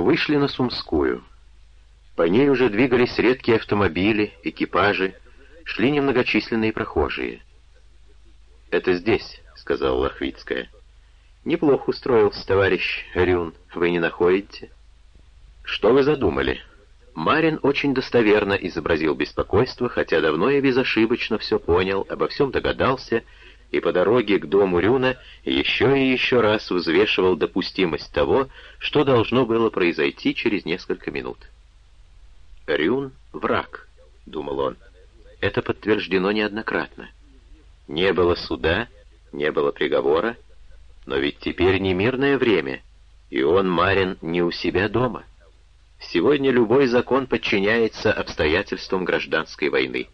Вышли на Сумскую. По ней уже двигались редкие автомобили, экипажи, шли немногочисленные прохожие. «Это здесь», — сказала Лохвицкая. «Неплохо устроился, товарищ Рюн, вы не находите?» «Что вы задумали?» Марин очень достоверно изобразил беспокойство, хотя давно и безошибочно все понял, обо всем догадался, и по дороге к дому Рюна еще и еще раз взвешивал допустимость того, что должно было произойти через несколько минут. «Рюн — враг», — думал он. Это подтверждено неоднократно. Не было суда, не было приговора, но ведь теперь не мирное время, и он, Марин, не у себя дома. Сегодня любой закон подчиняется обстоятельствам гражданской войны.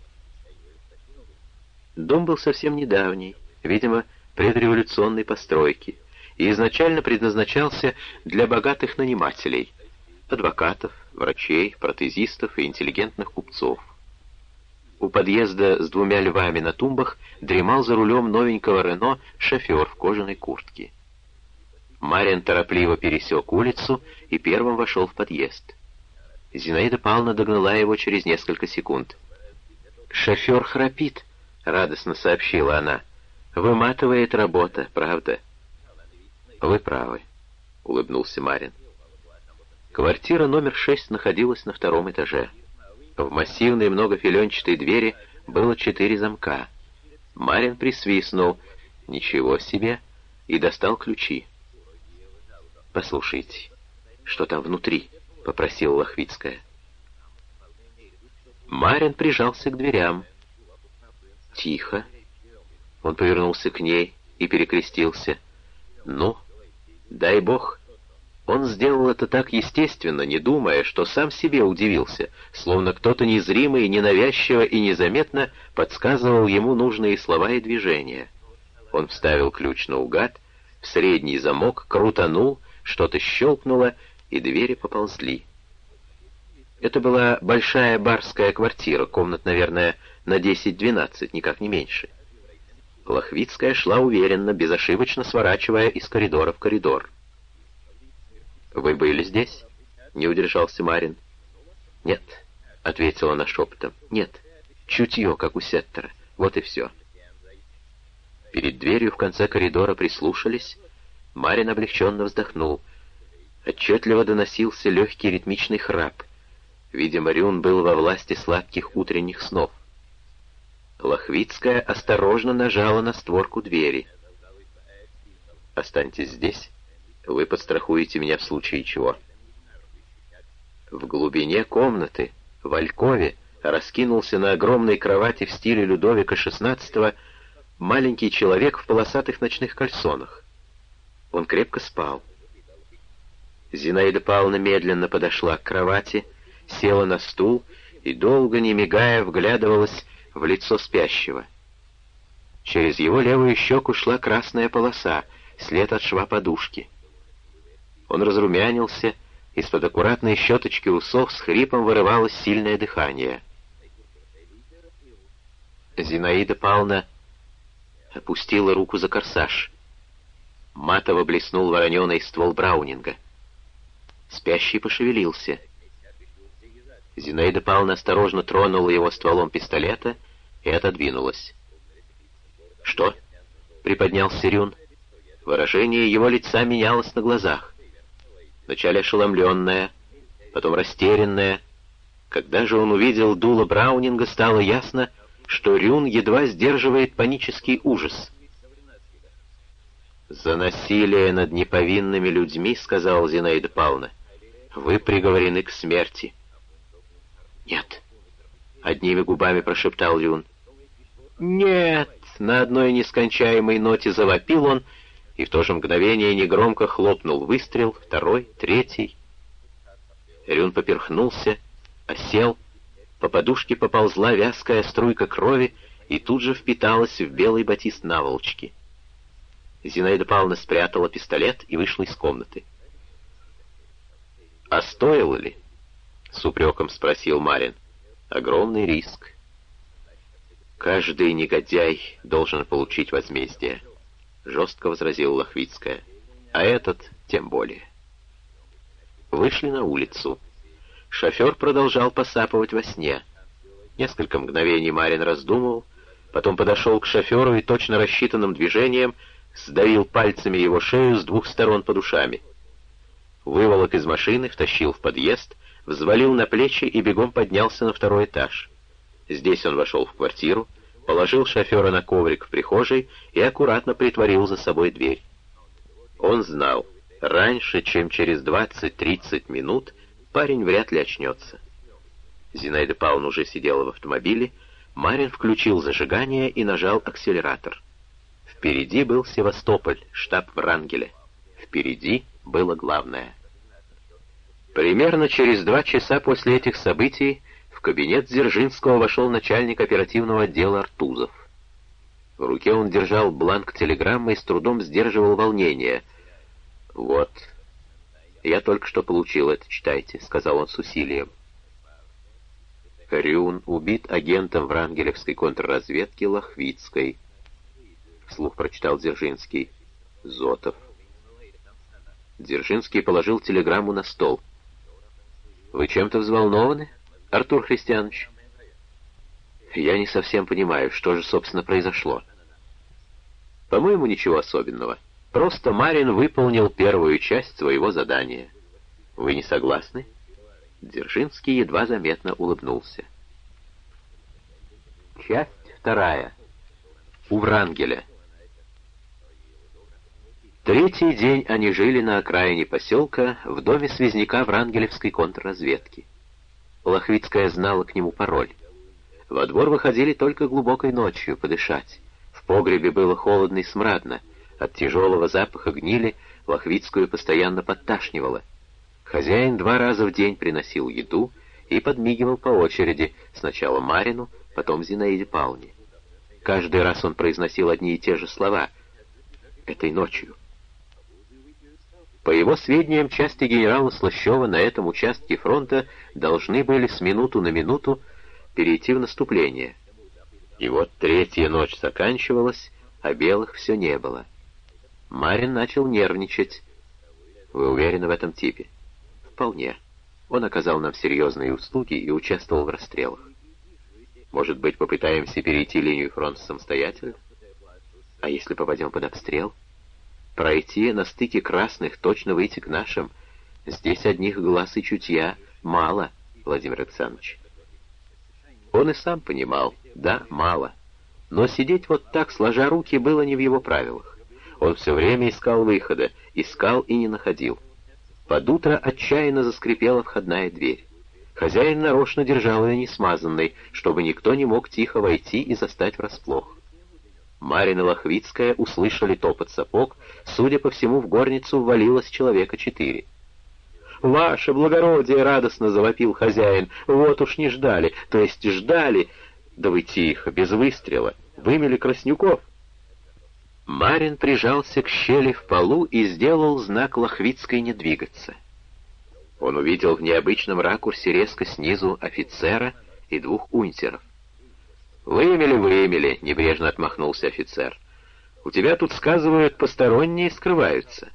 Дом был совсем недавний, видимо, предреволюционной постройки, и изначально предназначался для богатых нанимателей, адвокатов, врачей, протезистов и интеллигентных купцов. У подъезда с двумя львами на тумбах дремал за рулем новенького Рено шофер в кожаной куртке. Марин торопливо пересек улицу и первым вошел в подъезд. Зинаида Павловна догнала его через несколько секунд. «Шофер храпит», — радостно сообщила она. «Выматывает работа, правда?» «Вы правы», — улыбнулся Марин. Квартира номер шесть находилась на втором этаже. В массивной многофиленчатой двери было четыре замка. Марин присвистнул. «Ничего себе!» и достал ключи. «Послушайте, что там внутри?» — попросила Лохвицкая. Марин прижался к дверям. «Тихо». Он повернулся к ней и перекрестился. «Ну, дай бог». Он сделал это так естественно, не думая, что сам себе удивился, словно кто-то незримый, ненавязчиво и незаметно подсказывал ему нужные слова и движения. Он вставил ключ наугад, в средний замок, крутанул — что-то щелкнуло, и двери поползли. Это была большая барская квартира, комнат, наверное, на 10-12, никак не меньше. Лохвицкая шла уверенно, безошибочно сворачивая из коридора в коридор. «Вы были здесь?» — не удержался Марин. «Нет», — ответила она шепотом. «Нет, чутье, как у Сеттера. Вот и все». Перед дверью в конце коридора прислушались, Марин облегченно вздохнул. Отчетливо доносился легкий ритмичный храп. Видимо, Рюн был во власти сладких утренних снов. Лохвицкая осторожно нажала на створку двери. «Останьтесь здесь. Вы подстрахуете меня в случае чего». В глубине комнаты, в Алькове, раскинулся на огромной кровати в стиле Людовика XVI маленький человек в полосатых ночных кальсонах. Он крепко спал. Зинаида Павловна медленно подошла к кровати, села на стул и, долго не мигая, вглядывалась в лицо спящего. Через его левую щеку шла красная полоса, след от шва подушки. Он разрумянился, из-под аккуратной щеточки усов с хрипом вырывалось сильное дыхание. Зинаида Павловна опустила руку за корсаж. Матово блеснул вороненый ствол Браунинга. Спящий пошевелился. Зинаида Павловна осторожно тронула его стволом пистолета и отодвинулась. «Что?» — приподнялся Рюн. Выражение его лица менялось на глазах. Вначале ошеломленное, потом растерянное. Когда же он увидел дуло Браунинга, стало ясно, что Рюн едва сдерживает панический ужас — «За насилие над неповинными людьми, — сказал Зинаида Павловна, — вы приговорены к смерти». «Нет», — одними губами прошептал Юн. «Нет!» — на одной нескончаемой ноте завопил он, и в то же мгновение негромко хлопнул выстрел, второй, третий. Рюн поперхнулся, осел, по подушке поползла вязкая струйка крови и тут же впиталась в белый батист наволочки. Зинаида Павловна спрятала пистолет и вышла из комнаты. «А стоило ли?» — с упреком спросил Марин. «Огромный риск. Каждый негодяй должен получить возмездие», — жестко возразила Лохвицкая. «А этот тем более». вышли на улицу. Шофер продолжал посапывать во сне. Несколько мгновений Марин раздумывал, потом подошел к шоферу и точно рассчитанным движением сдавил пальцами его шею с двух сторон под ушами. Выволок из машины, втащил в подъезд, взвалил на плечи и бегом поднялся на второй этаж. Здесь он вошел в квартиру, положил шофера на коврик в прихожей и аккуратно притворил за собой дверь. Он знал, раньше, чем через 20-30 минут, парень вряд ли очнется. Зинаида Павловна уже сидела в автомобиле, Марин включил зажигание и нажал акселератор. Впереди был Севастополь, штаб Врангеля. Впереди было главное. Примерно через два часа после этих событий в кабинет Дзержинского вошел начальник оперативного отдела Артузов. В руке он держал бланк телеграммы и с трудом сдерживал волнение. «Вот, я только что получил это, читайте», — сказал он с усилием. Рюн убит агентом врангелевской контрразведки Лохвицкой. Вслух прочитал Дзержинский. Зотов. Дзержинский положил телеграмму на стол. «Вы чем-то взволнованы, Артур Христианович?» «Я не совсем понимаю, что же, собственно, произошло». «По-моему, ничего особенного. Просто Марин выполнил первую часть своего задания. Вы не согласны?» Дзержинский едва заметно улыбнулся. Часть вторая. У Врангеля. Третий день они жили на окраине поселка в доме связняка Врангелевской контрразведки. Лохвицкая знала к нему пароль. Во двор выходили только глубокой ночью подышать. В погребе было холодно и смрадно. От тяжелого запаха гнили Лохвицкую постоянно подташнивало. Хозяин два раза в день приносил еду и подмигивал по очереди, сначала Марину, потом Зинаиде Павловне. Каждый раз он произносил одни и те же слова. «Этой ночью». По его сведениям, части генерала Слащева на этом участке фронта должны были с минуту на минуту перейти в наступление. И вот третья ночь заканчивалась, а белых все не было. Марин начал нервничать. «Вы уверены в этом типе?» «Вполне. Он оказал нам серьезные услуги и участвовал в расстрелах. Может быть, попытаемся перейти линию фронта самостоятельно? А если попадем под обстрел?» Пройти на стыке красных, точно выйти к нашим. Здесь одних глаз и чутья мало, Владимир Александрович. Он и сам понимал, да, мало. Но сидеть вот так, сложа руки, было не в его правилах. Он все время искал выхода, искал и не находил. Под утро отчаянно заскрипела входная дверь. Хозяин нарочно держал ее несмазанной, чтобы никто не мог тихо войти и застать врасплох. Марина Лохвицкая услышали топот сапог, судя по всему, в горницу ввалилось человека четыре. «Ваше благородие!» — радостно завопил хозяин. «Вот уж не ждали, то есть ждали!» «Да вы тихо, без выстрела! Вымели Краснюков!» Марин прижался к щели в полу и сделал знак Лохвицкой не двигаться. Он увидел в необычном ракурсе резко снизу офицера и двух унтеров. «Вымели, вымели», — небрежно отмахнулся офицер. «У тебя тут, сказывают, посторонние скрываются».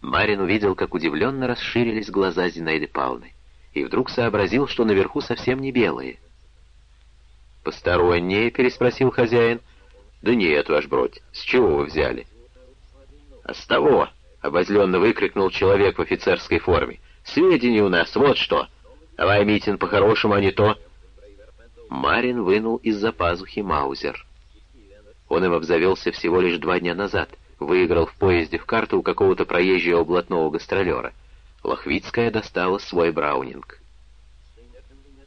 Марин увидел, как удивленно расширились глаза Зинаиды Павловны, и вдруг сообразил, что наверху совсем не белые. «Посторонние?» — переспросил хозяин. «Да нет, ваш бродь, с чего вы взяли?» «А с того!» — обозленно выкрикнул человек в офицерской форме. «Сведения у нас, вот что! Давай, Митин, по-хорошему, а не то...» Марин вынул из-за пазухи Маузер. Он им обзавелся всего лишь два дня назад, выиграл в поезде в карту у какого-то проезжего блатного гастролера. Лохвицкая достала свой браунинг.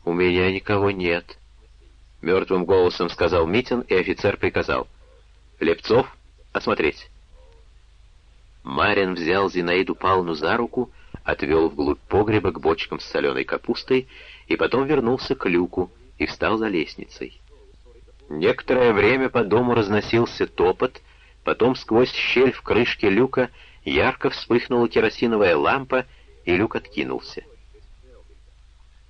«У меня никого нет», — мертвым голосом сказал Митин, и офицер приказал. «Лепцов, осмотреть». Марин взял Зинаиду Павловну за руку, отвел вглубь погреба к бочкам с соленой капустой и потом вернулся к люку, и встал за лестницей. Некоторое время по дому разносился топот, потом сквозь щель в крышке люка ярко вспыхнула керосиновая лампа, и люк откинулся.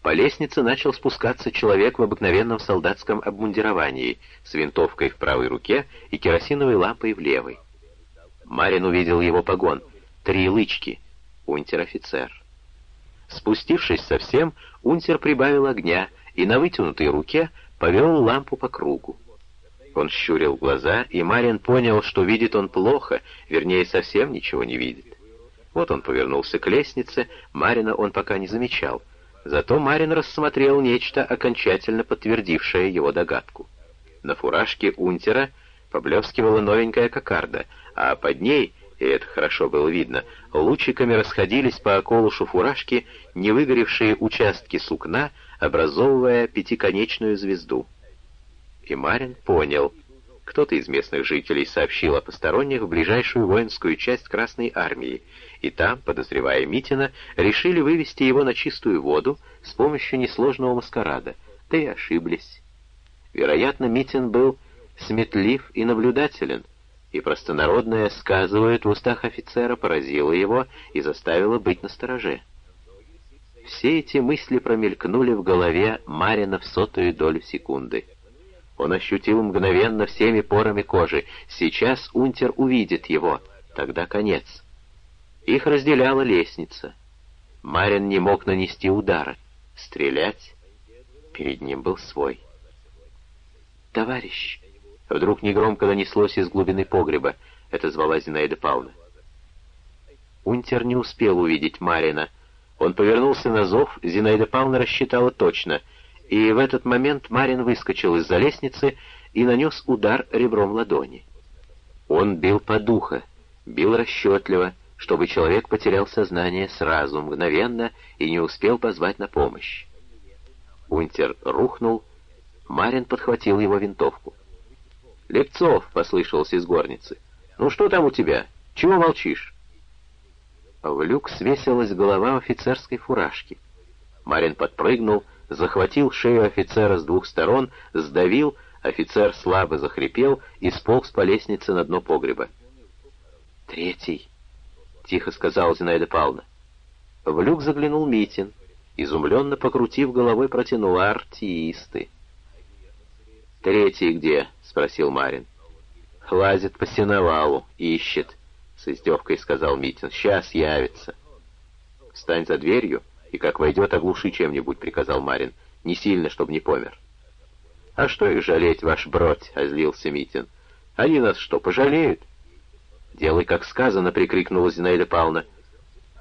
По лестнице начал спускаться человек в обыкновенном солдатском обмундировании, с винтовкой в правой руке и керосиновой лампой в левой. Марин увидел его погон. Три лычки. Унтер-офицер. Спустившись совсем, унтер прибавил огня и на вытянутой руке повел лампу по кругу. Он щурил глаза, и Марин понял, что видит он плохо, вернее, совсем ничего не видит. Вот он повернулся к лестнице, Марина он пока не замечал. Зато Марин рассмотрел нечто, окончательно подтвердившее его догадку. На фуражке унтера поблескивала новенькая кокарда, а под ней, и это хорошо было видно, лучиками расходились по околушу фуражки невыгоревшие участки сукна, образовывая пятиконечную звезду. И Марин понял. Кто-то из местных жителей сообщил о посторонних в ближайшую воинскую часть Красной Армии, и там, подозревая Митина, решили вывести его на чистую воду с помощью несложного маскарада, да и ошиблись. Вероятно, Митин был сметлив и наблюдателен, и простонародное сказывает в устах офицера поразило его и заставило быть настороже. Все эти мысли промелькнули в голове Марина в сотую долю секунды. Он ощутил мгновенно всеми порами кожи. Сейчас унтер увидит его. Тогда конец. Их разделяла лестница. Марин не мог нанести удара. Стрелять? Перед ним был свой. «Товарищ!» Вдруг негромко донеслось из глубины погреба. Это звала Зинаида Павловна. Унтер не успел увидеть Марина. Он повернулся на зов, Зинаида Павловна рассчитала точно — и в этот момент Марин выскочил из-за лестницы и нанес удар ребром ладони. Он бил по духу, бил расчетливо, чтобы человек потерял сознание сразу, мгновенно, и не успел позвать на помощь. Унтер рухнул, Марин подхватил его винтовку. «Лепцов!» — послышался из горницы. «Ну что там у тебя? Чего молчишь?» В люк свесилась голова офицерской фуражки. Марин подпрыгнул, захватил шею офицера с двух сторон, сдавил, офицер слабо захрипел и сполз по лестнице на дно погреба. «Третий», — тихо сказал Зинаида Павловна. В люк заглянул Митин, изумленно покрутив головой, протянул артисты. «Третий где?» — спросил Марин. «Лазит по сеновалу, ищет», — с издевкой сказал Митин. «Сейчас явится». «Встань за дверью и как войдет, оглуши чем-нибудь», — приказал Марин. «Не сильно, чтобы не помер». «А что их жалеть, ваш бродь?» — озлился Митин. «Они нас что, пожалеют?» «Делай, как сказано», — прикрикнула Зинаида Павловна.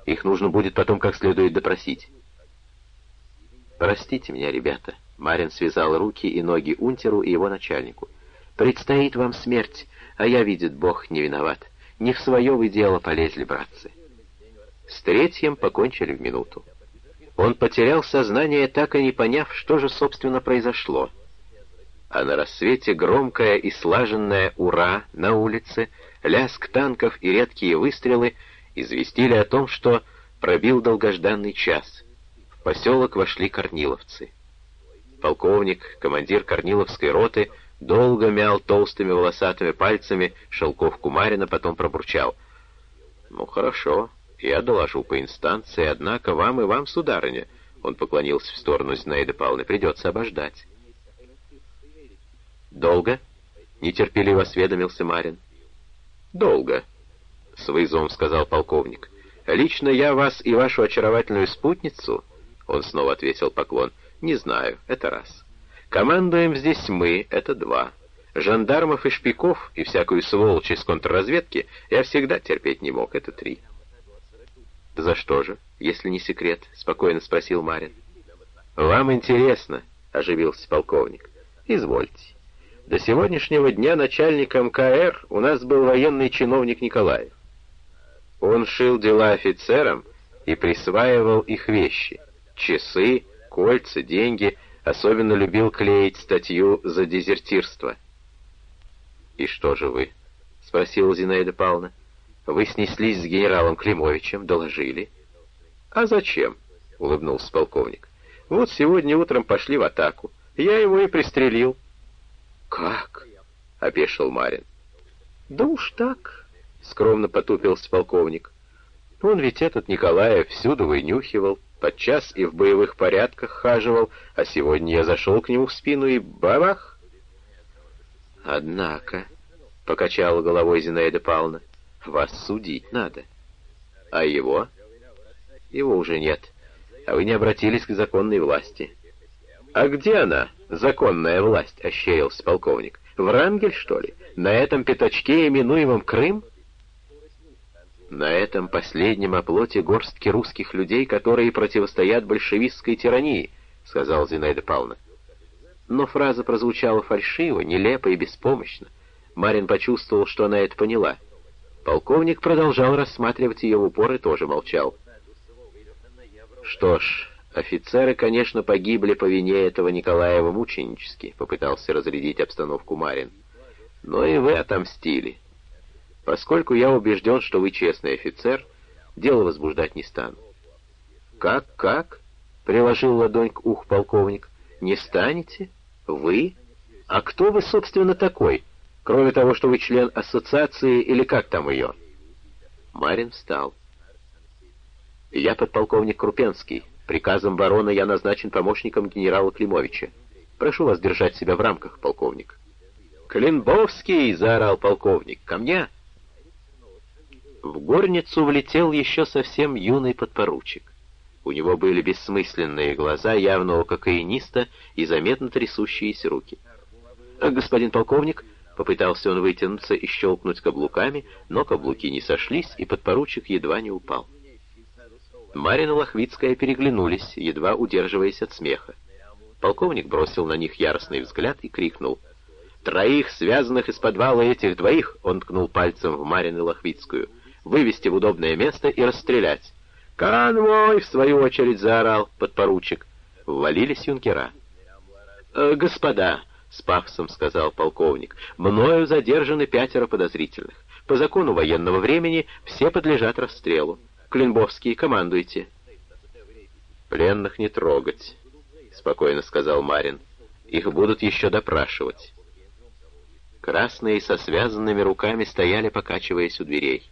«Их нужно будет потом как следует допросить». «Простите меня, ребята», — Марин связал руки и ноги унтеру и его начальнику. «Предстоит вам смерть, а я, видит Бог, не виноват. Не в свое вы дело полезли, братцы». С третьим покончили в минуту. Он потерял сознание, так и не поняв, что же, собственно, произошло. А на рассвете громкое и слаженное «Ура!» на улице, лязг танков и редкие выстрелы известили о том, что пробил долгожданный час. В поселок вошли корниловцы. Полковник, командир корниловской роты, долго мял толстыми волосатыми пальцами шелковку Марина, потом пробурчал. «Ну, хорошо, «Я доложу по инстанции, однако вам и вам, сударыня», — он поклонился в сторону Зинаиды Павловны, — «придется обождать». «Долго?» — нетерпеливо осведомился Марин. «Долго», — с вызовом сказал полковник. «Лично я вас и вашу очаровательную спутницу...» Он снова ответил поклон. «Не знаю, это раз. Командуем здесь мы, это два. Жандармов и шпиков и всякую сволочь из контрразведки я всегда терпеть не мог, это три». «За что же, если не секрет?» — спокойно спросил Марин. «Вам интересно», — оживился полковник. «Извольте. До сегодняшнего дня начальником КР у нас был военный чиновник Николаев. Он шил дела офицерам и присваивал их вещи. Часы, кольца, деньги. Особенно любил клеить статью за дезертирство. «И что же вы?» — спросила Зинаида Павловна. Вы снеслись с генералом Климовичем, доложили. А зачем? улыбнулся полковник. Вот сегодня утром пошли в атаку. Я его и пристрелил. Как? опешил Марин. Да уж так, скромно потупился полковник. Он ведь этот Николаев всюду вынюхивал, подчас и в боевых порядках хаживал, а сегодня я зашел к нему в спину и бабах. Однако, — покачала головой Зинаида Павловна, вас судить надо. А его? Его уже нет. а вы не обратились к законной власти». «А где она, законная власть?» — ощерился полковник. «Врангель, что ли? На этом пятачке, именуемом Крым?» На этом последнем оплоте горстки русских людей, которые противостоят большевистской тирании, — сказал Зинаида Павловна. Но фраза прозвучала фальшиво, нелепо и беспомощно. Марин почувствовал, что она это поняла. Полковник продолжал рассматривать ее в упор и тоже молчал. «Что ж, офицеры, конечно, погибли по вине этого Николаева мученически», — попытался разрядить обстановку Марин. «Но и вы отомстили. Поскольку я убежден, что вы честный офицер, дело возбуждать не стану». «Как, как?» — приложил ладонь к уху полковник. «Не станете? Вы? А кто вы, собственно, такой?» Кроме того, что вы член ассоциации или как там ее?» Марин встал. «Я подполковник Крупенский. Приказом барона я назначен помощником генерала Климовича. Прошу вас держать себя в рамках, полковник». «Клинбовский!» — заорал полковник. «Ко мне!» В горницу влетел еще совсем юный подпоручик. У него были бессмысленные глаза явного кокаиниста и заметно трясущиеся руки. «Господин полковник», Попытался он вытянуться и щелкнуть каблуками, но каблуки не сошлись, и подпоручик едва не упал. Марина Лохвицкая переглянулись, едва удерживаясь от смеха. Полковник бросил на них яростный взгляд и крикнул. «Троих, связанных из подвала этих двоих!» — он ткнул пальцем в Марину Лохвицкую. «Вывести в удобное место и расстрелять!» «Конвой!» — в свою очередь заорал подпоручик. Ввалились юнкера. «Э, «Господа!» — с пафосом сказал полковник. «Мною задержаны пятеро подозрительных. По закону военного времени все подлежат расстрелу. Клинбовский, командуйте». «Пленных не трогать», — спокойно сказал Марин. «Их будут еще допрашивать». Красные со связанными руками стояли, покачиваясь у дверей.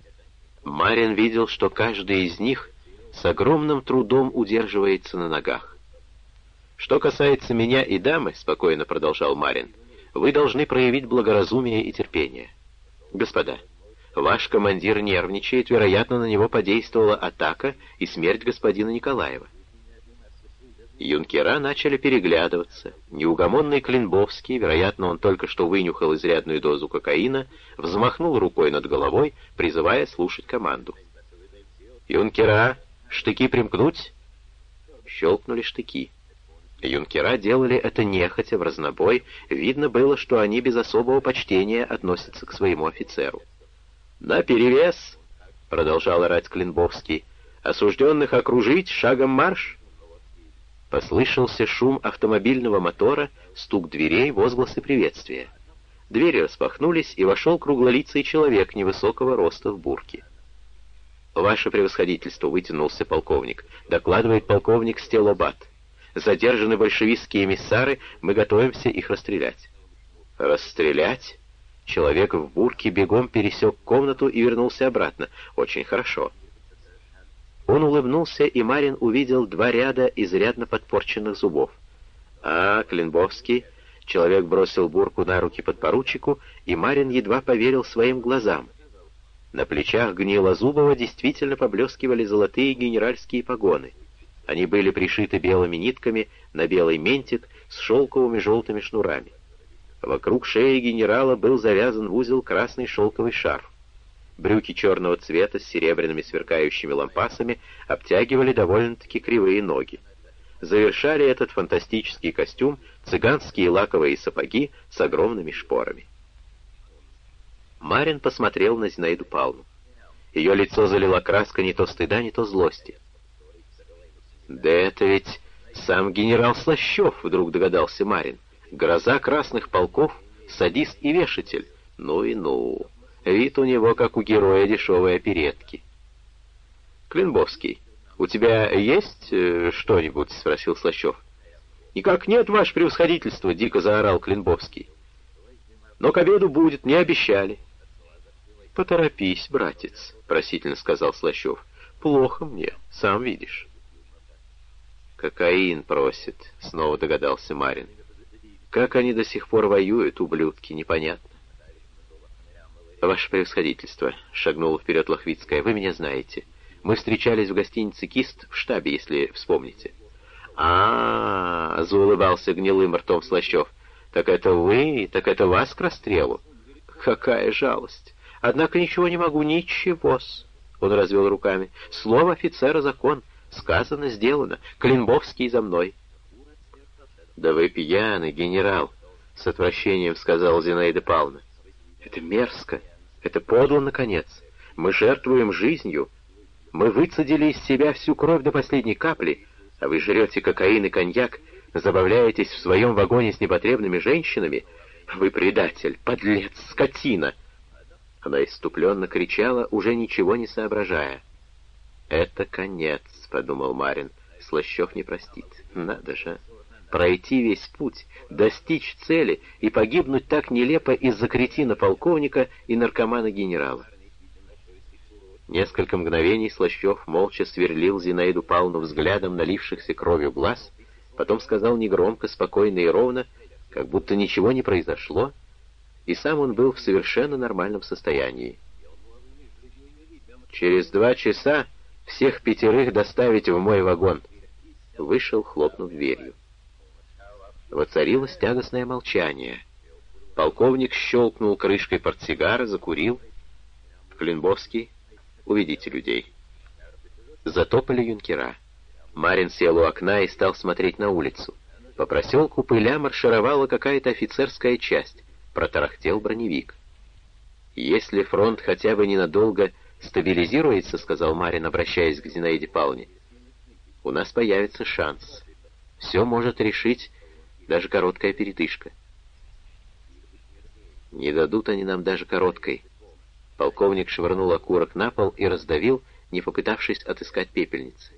Марин видел, что каждый из них с огромным трудом удерживается на ногах. «Что касается меня и дамы», — спокойно продолжал Марин, — «вы должны проявить благоразумие и терпение. Господа, ваш командир нервничает, вероятно, на него подействовала атака и смерть господина Николаева». Юнкера начали переглядываться. Неугомонный Клинбовский, вероятно, он только что вынюхал изрядную дозу кокаина, взмахнул рукой над головой, призывая слушать команду. «Юнкера, штыки примкнуть?» Щелкнули штыки. Юнкера делали это нехотя, в разнобой, видно было, что они без особого почтения относятся к своему офицеру. «На перевес!» — продолжал орать Клинбовский. «Осужденных окружить, шагом марш!» Послышался шум автомобильного мотора, стук дверей, возгласы приветствия. Двери распахнулись, и вошел круглолицый человек невысокого роста в бурке. «Ваше превосходительство», — вытянулся полковник, — докладывает полковник Стелобат задержаны большевистские эмиссары, мы готовимся их расстрелять». «Расстрелять?» Человек в бурке бегом пересек комнату и вернулся обратно. «Очень хорошо». Он улыбнулся, и Марин увидел два ряда изрядно подпорченных зубов. «А, Клинбовский...» Человек бросил бурку на руки подпоручику, и Марин едва поверил своим глазам. На плечах Гнилозубова действительно поблескивали золотые генеральские погоны — они были пришиты белыми нитками на белый ментик с шелковыми желтыми шнурами. Вокруг шеи генерала был завязан в узел красный шелковый шарф. Брюки черного цвета с серебряными сверкающими лампасами обтягивали довольно-таки кривые ноги. Завершали этот фантастический костюм цыганские лаковые сапоги с огромными шпорами. Марин посмотрел на Зинаиду Павловну. Ее лицо залила краска не то стыда, не то злости. «Да это ведь сам генерал Слащев», — вдруг догадался Марин. «Гроза красных полков, садист и вешатель. Ну и ну. Вид у него, как у героя дешевой оперетки». «Клинбовский, у тебя есть э, что-нибудь?» — спросил Слащев. «Никак нет, ваше превосходительство», — дико заорал Клинбовский. «Но к обеду будет, не обещали». «Поторопись, братец», — просительно сказал Слащев. «Плохо мне, сам видишь». «Кокаин просит», — снова догадался Марин. «Как они до сих пор воюют, ублюдки, непонятно». «Ваше превосходительство», — шагнула вперед Лохвицкая, — «вы меня знаете. Мы встречались в гостинице «Кист» в штабе, если вспомните. а, -а, -а заулыбался гнилым ртом Слащев. «Так это вы? Так это вас к расстрелу?» «Какая жалость! Однако ничего не могу, ничего-с!» Он развел руками. «Слово офицера — закон. Сказано, сделано. Клинбовский за мной». «Да вы пьяный, генерал!» — с отвращением сказал Зинаида Павловна. «Это мерзко. Это подло, наконец. Мы жертвуем жизнью. Мы выцедили из себя всю кровь до последней капли, а вы жрете кокаин и коньяк, забавляетесь в своем вагоне с непотребными женщинами. Вы предатель, подлец, скотина!» Она иступленно кричала, уже ничего не соображая. «Это конец», — подумал Марин. «Слащев не простит. Надо же. Пройти весь путь, достичь цели и погибнуть так нелепо из-за кретина полковника и наркомана-генерала». Несколько мгновений Слащев молча сверлил Зинаиду Павловну взглядом налившихся кровью глаз, потом сказал негромко, спокойно и ровно, как будто ничего не произошло, и сам он был в совершенно нормальном состоянии. «Через два часа всех пятерых доставить в мой вагон», — вышел, хлопнув дверью. Воцарилось тягостное молчание. Полковник щелкнул крышкой портсигара, закурил. Клинбовский Уведите людей». Затопали юнкера. Марин сел у окна и стал смотреть на улицу. По проселку пыля маршировала какая-то офицерская часть. Протарахтел броневик. «Если фронт хотя бы ненадолго стабилизируется, — сказал Марин, обращаясь к Зинаиде Павловне, — у нас появится шанс. Все может решить даже короткая передышка. Не дадут они нам даже короткой. Полковник швырнул окурок на пол и раздавил, не попытавшись отыскать пепельницы.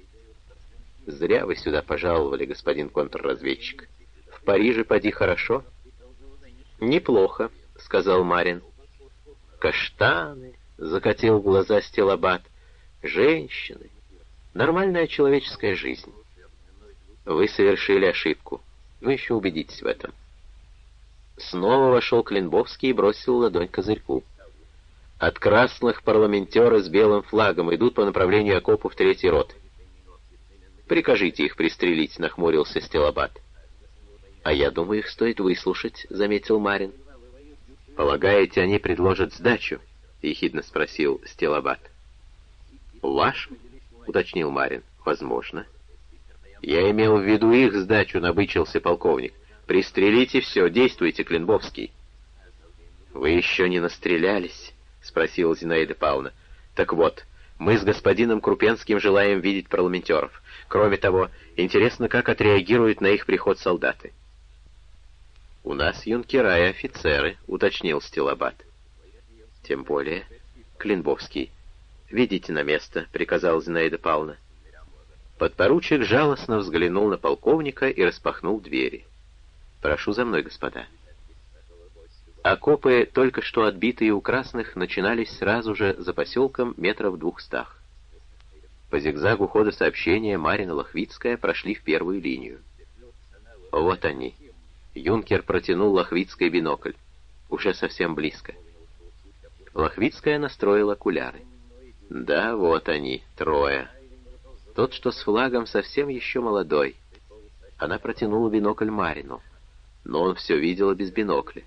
«Зря вы сюда пожаловали, господин контрразведчик. В Париже поди хорошо?» «Неплохо», — сказал Марин. «Каштаны», — закатил глаза Стелобат, — «женщины, нормальная человеческая жизнь». «Вы совершили ошибку. Вы еще убедитесь в этом». Снова вошел Клинбовский и бросил ладонь козырьку. От красных парламентеры с белым флагом идут по направлению окопов третий рот. «Прикажите их пристрелить», — нахмурился Стелобат. «А я думаю, их стоит выслушать», — заметил Марин. «Полагаете, они предложат сдачу?» — ехидно спросил Стелобат. «Вашу?» — уточнил Марин. «Возможно». «Я имел в виду их сдачу», — набычился полковник. «Пристрелите все, действуйте, Клинбовский». «Вы еще не настрелялись», — спросила Зинаида Павловна. «Так вот, мы с господином Крупенским желаем видеть парламентеров. Кроме того, интересно, как отреагируют на их приход солдаты». «У нас юнкера и офицеры», — уточнил Стилобат. «Тем более, Клинбовский. Ведите на место», — приказал Зинаида Павловна. Подпоручик жалостно взглянул на полковника и распахнул двери. «Прошу за мной, господа». Окопы, только что отбитые у красных, начинались сразу же за поселком метров двухстах. По зигзагу хода сообщения Марина Лохвицкая прошли в первую линию. Вот они. Юнкер протянул Лохвицкой бинокль. Уже совсем близко. Лохвицкая настроила окуляры. Да, вот они, трое. Тот, что с флагом, совсем еще молодой. Она протянула бинокль Марину. Но он все видел без бинокля.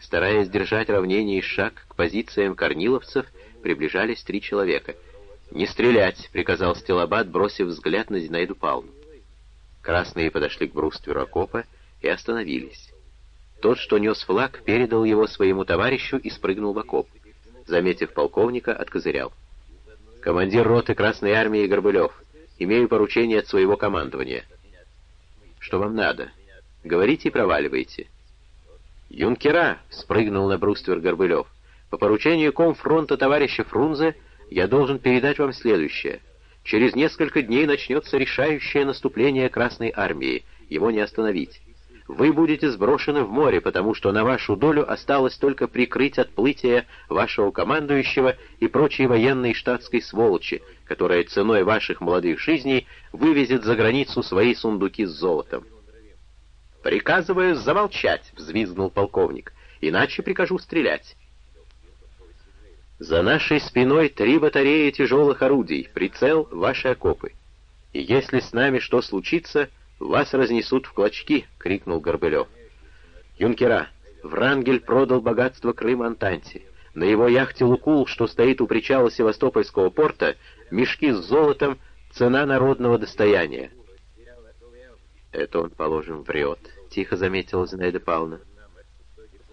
Стараясь держать равнение и шаг к позициям корниловцев, приближались три человека. «Не стрелять!» — приказал Стелобат, бросив взгляд на Зинаиду Павловну. Красные подошли к брустверу окопа и остановились. Тот, что нес флаг, передал его своему товарищу и спрыгнул в окоп. Заметив полковника, откозырял. «Командир роты Красной Армии Горбылев, имею поручение от своего командования». «Что вам надо? Говорите и проваливайте». «Юнкера!» — спрыгнул на бруствер Горбылев. «По поручению комфронта товарища Фрунзе я должен передать вам следующее. Через несколько дней начнется решающее наступление Красной Армии. Его не остановить. Вы будете сброшены в море, потому что на вашу долю осталось только прикрыть отплытие вашего командующего и прочей военной штатской сволочи, которая ценой ваших молодых жизней вывезет за границу свои сундуки с золотом. «Приказываю замолчать!» — взвизгнул полковник. «Иначе прикажу стрелять». За нашей спиной три батареи тяжелых орудий, прицел — ваши окопы. И если с нами что случится, вас разнесут в клочки!» — крикнул Горбылев. «Юнкера, Врангель продал богатство Крыма Антанте. На его яхте «Лукул», что стоит у причала Севастопольского порта, мешки с золотом — цена народного достояния». «Это он, положим, врет», — тихо заметила Зинаида Павловна.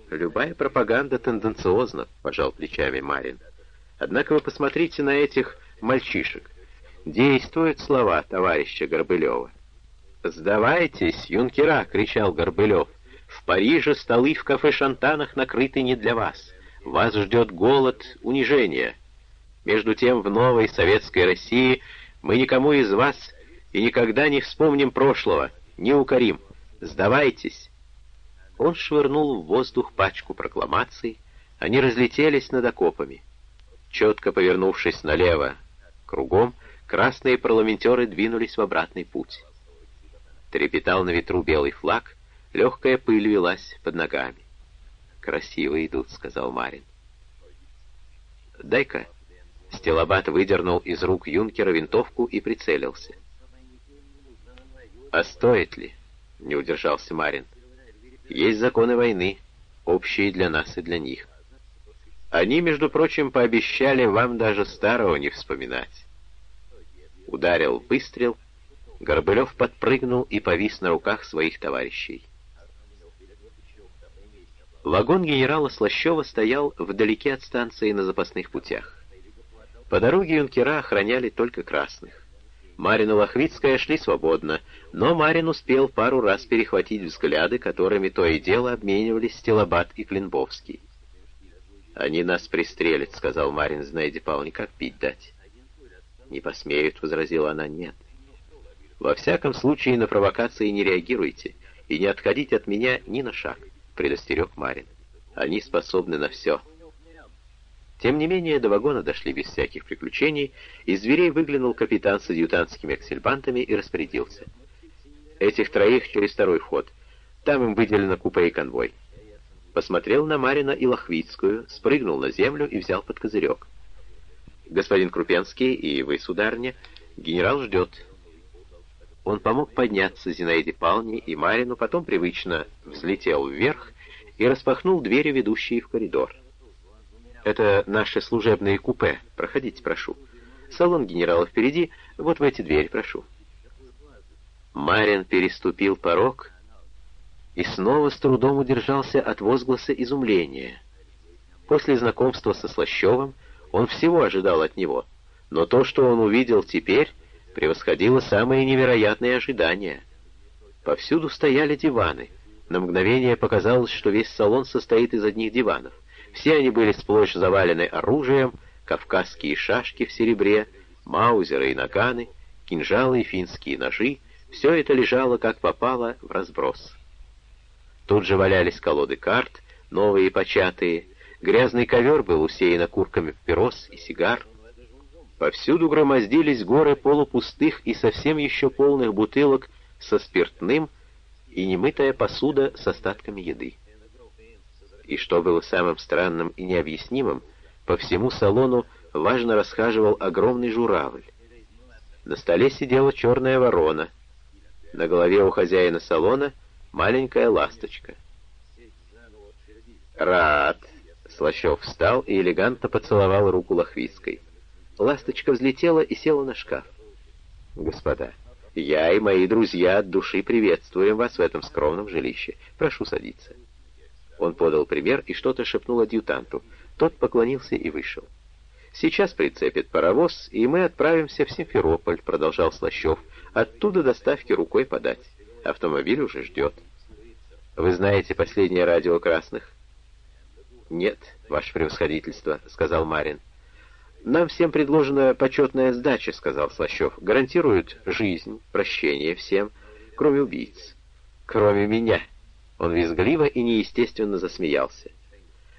«Любая пропаганда тенденциозна», — пожал плечами Марин. «Однако вы посмотрите на этих мальчишек. Действуют слова товарища Горбылева». «Сдавайтесь, юнкера!» — кричал Горбылев. «В Париже столы в кафе-шантанах накрыты не для вас. Вас ждет голод, унижение. Между тем, в новой советской России мы никому из вас и никогда не вспомним прошлого, не укорим. Сдавайтесь!» Он швырнул в воздух пачку прокламаций, они разлетелись над окопами. Четко повернувшись налево, кругом, красные парламентеры двинулись в обратный путь. Трепетал на ветру белый флаг, легкая пыль велась под ногами. «Красиво идут», — сказал Марин. «Дай-ка». Стелобат выдернул из рук юнкера винтовку и прицелился. «А стоит ли?» — не удержался Марин. Есть законы войны, общие для нас и для них. Они, между прочим, пообещали вам даже старого не вспоминать. Ударил выстрел, Горбылев подпрыгнул и повис на руках своих товарищей. Вагон генерала Слащева стоял вдалеке от станции на запасных путях. По дороге юнкера охраняли только красных. Марин и Лохвицкая шли свободно, но Марин успел пару раз перехватить взгляды, которыми то и дело обменивались Стелобат и Клинбовский. «Они нас пристрелят», — сказал Марин Знейде Павловне, — «как пить дать?» «Не посмеют», — возразила она, — «нет». «Во всяком случае на провокации не реагируйте и не отходите от меня ни на шаг», — предостерег Марин. «Они способны на все». Тем не менее, до вагона дошли без всяких приключений, из дверей выглянул капитан с адъютантскими аксельбантами и распорядился. «Этих троих через второй вход. Там им выделено купе и конвой». Посмотрел на Марина и Лохвицкую, спрыгнул на землю и взял под козырек. «Господин Крупенский и вы, сударня, генерал ждет». Он помог подняться Зинаиде Павловне и Марину, потом привычно взлетел вверх и распахнул двери, ведущие в коридор. Это наши служебные купе. Проходите, прошу. Салон генерала впереди, вот в эти двери, прошу». Марин переступил порог и снова с трудом удержался от возгласа изумления. После знакомства со Слащевым он всего ожидал от него, но то, что он увидел теперь, превосходило самые невероятные ожидания. Повсюду стояли диваны. На мгновение показалось, что весь салон состоит из одних диванов. Все они были сплошь завалены оружием, кавказские шашки в серебре, маузеры и наганы, кинжалы и финские ножи, все это лежало, как попало, в разброс. Тут же валялись колоды карт, новые и початые, грязный ковер был усеян окурками папирос и сигар. Повсюду громоздились горы полупустых и совсем еще полных бутылок со спиртным и немытая посуда с остатками еды и что было самым странным и необъяснимым, по всему салону важно расхаживал огромный журавль. На столе сидела черная ворона. На голове у хозяина салона маленькая ласточка. «Рад!» — Слащев встал и элегантно поцеловал руку Лохвицкой. Ласточка взлетела и села на шкаф. «Господа, я и мои друзья от души приветствуем вас в этом скромном жилище. Прошу садиться». Он подал пример и что-то шепнул адъютанту. Тот поклонился и вышел. «Сейчас прицепит паровоз, и мы отправимся в Симферополь», — продолжал Слащев. «Оттуда доставки рукой подать. Автомобиль уже ждет». «Вы знаете последнее радио красных?» «Нет, ваше превосходительство», — сказал Марин. «Нам всем предложена почетная сдача», — сказал Слащев. «Гарантируют жизнь, прощение всем, кроме убийц». «Кроме меня», он визгливо и неестественно засмеялся.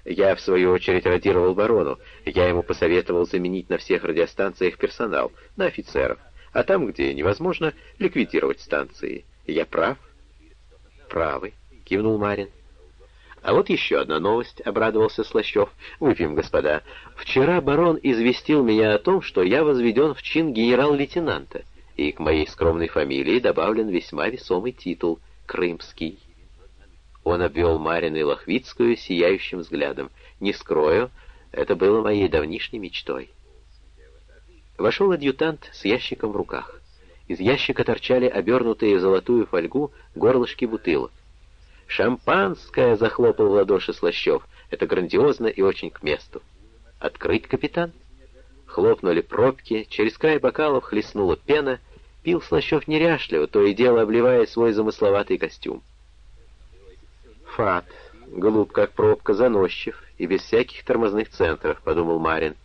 Я, в свою очередь, радировал барону. Я ему посоветовал заменить на всех радиостанциях персонал, на офицеров. А там, где невозможно, ликвидировать станции. Я прав? Правы, кивнул Марин. А вот еще одна новость, — обрадовался Слащев. Выпьем, господа. Вчера барон известил меня о том, что я возведен в чин генерал-лейтенанта, и к моей скромной фамилии добавлен весьма весомый титул — Крымский. Он обвел Марину и Лохвицкую сияющим взглядом. Не скрою, это было моей давнишней мечтой. Вошел адъютант с ящиком в руках. Из ящика торчали обернутые золотую фольгу горлышки бутылок. «Шампанское!» — захлопал в ладоши Слащев. «Это грандиозно и очень к месту». «Открыть, капитан?» Хлопнули пробки, через край бокалов хлестнула пена. Пил Слащев неряшливо, то и дело обливая свой замысловатый костюм. «Фат, глуп как пробка, заносчив и без всяких тормозных центров», — подумал Марин.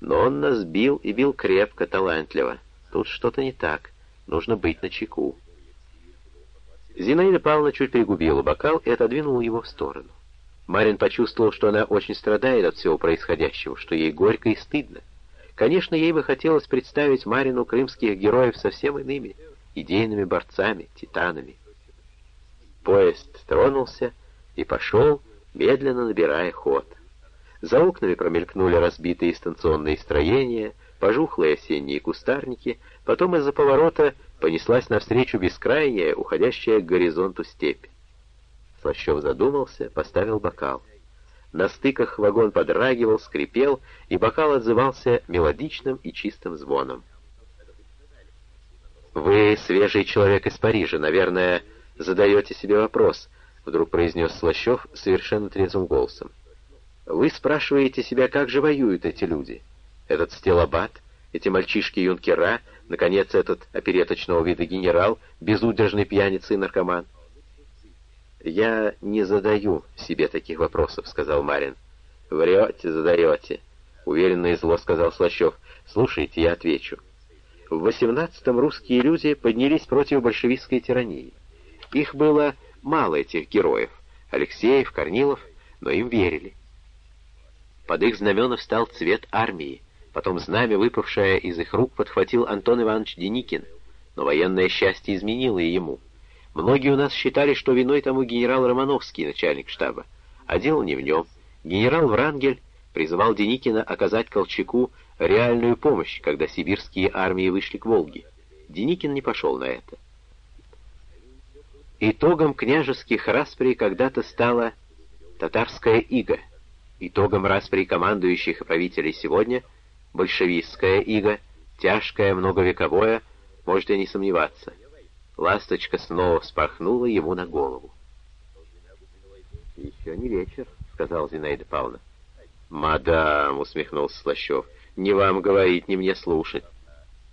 «Но он нас бил и бил крепко, талантливо. Тут что-то не так. Нужно быть начеку». Зинаида Павловна чуть пригубила бокал и отодвинула его в сторону. Марин почувствовал, что она очень страдает от всего происходящего, что ей горько и стыдно. Конечно, ей бы хотелось представить Марину крымских героев совсем иными, идейными борцами, титанами. Поезд тронулся и пошел, медленно набирая ход. За окнами промелькнули разбитые станционные строения, пожухлые осенние кустарники, потом из-за поворота понеслась навстречу бескрайняя, уходящая к горизонту степь. Слащев задумался, поставил бокал. На стыках вагон подрагивал, скрипел, и бокал отзывался мелодичным и чистым звоном. «Вы свежий человек из Парижа, наверное, задаете себе вопрос», — вдруг произнес Слащев совершенно трезвым голосом. «Вы спрашиваете себя, как же воюют эти люди? Этот стелобат, эти мальчишки-юнкера, наконец, этот опереточного вида генерал, безудержный пьяница и наркоман?» «Я не задаю себе таких вопросов», — сказал Марин. «Врете, задаете», — уверенно и зло сказал Слащев. «Слушайте, я отвечу. В восемнадцатом русские люди поднялись против большевистской тирании. Их было мало, этих героев, Алексеев, Корнилов, но им верили. Под их знамена встал цвет армии, потом знамя, выпавшее из их рук, подхватил Антон Иванович Деникин, но военное счастье изменило и ему. Многие у нас считали, что виной тому генерал Романовский, начальник штаба, а дело не в нем. Генерал Врангель призывал Деникина оказать Колчаку реальную помощь, когда сибирские армии вышли к Волге. Деникин не пошел на это. Итогом княжеских расприй когда-то стала татарская ига. Итогом расприй командующих и правителей сегодня — большевистская ига, тяжкое, многовековое, можете не сомневаться. Ласточка снова вспорхнула ему на голову. «Еще не вечер», — сказал Зинаида Павловна. «Мадам», — усмехнулся Слащев, — «не вам говорить, не мне слушать.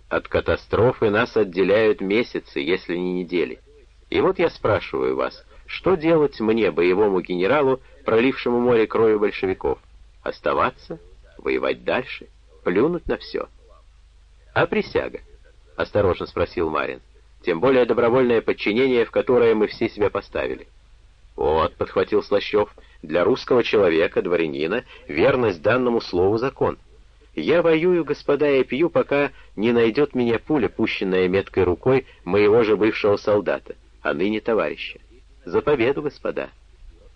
От катастрофы нас отделяют месяцы, если не недели. И вот я спрашиваю вас, что делать мне, боевому генералу, пролившему море крови большевиков? Оставаться? Воевать дальше? Плюнуть на все? А присяга? — осторожно спросил Марин. Тем более добровольное подчинение, в которое мы все себя поставили. Вот, — подхватил Слащев, — для русского человека, дворянина, верность данному слову закон. Я воюю, господа, и пью, пока не найдет меня пуля, пущенная меткой рукой моего же бывшего солдата а ныне товарища. За победу, господа!»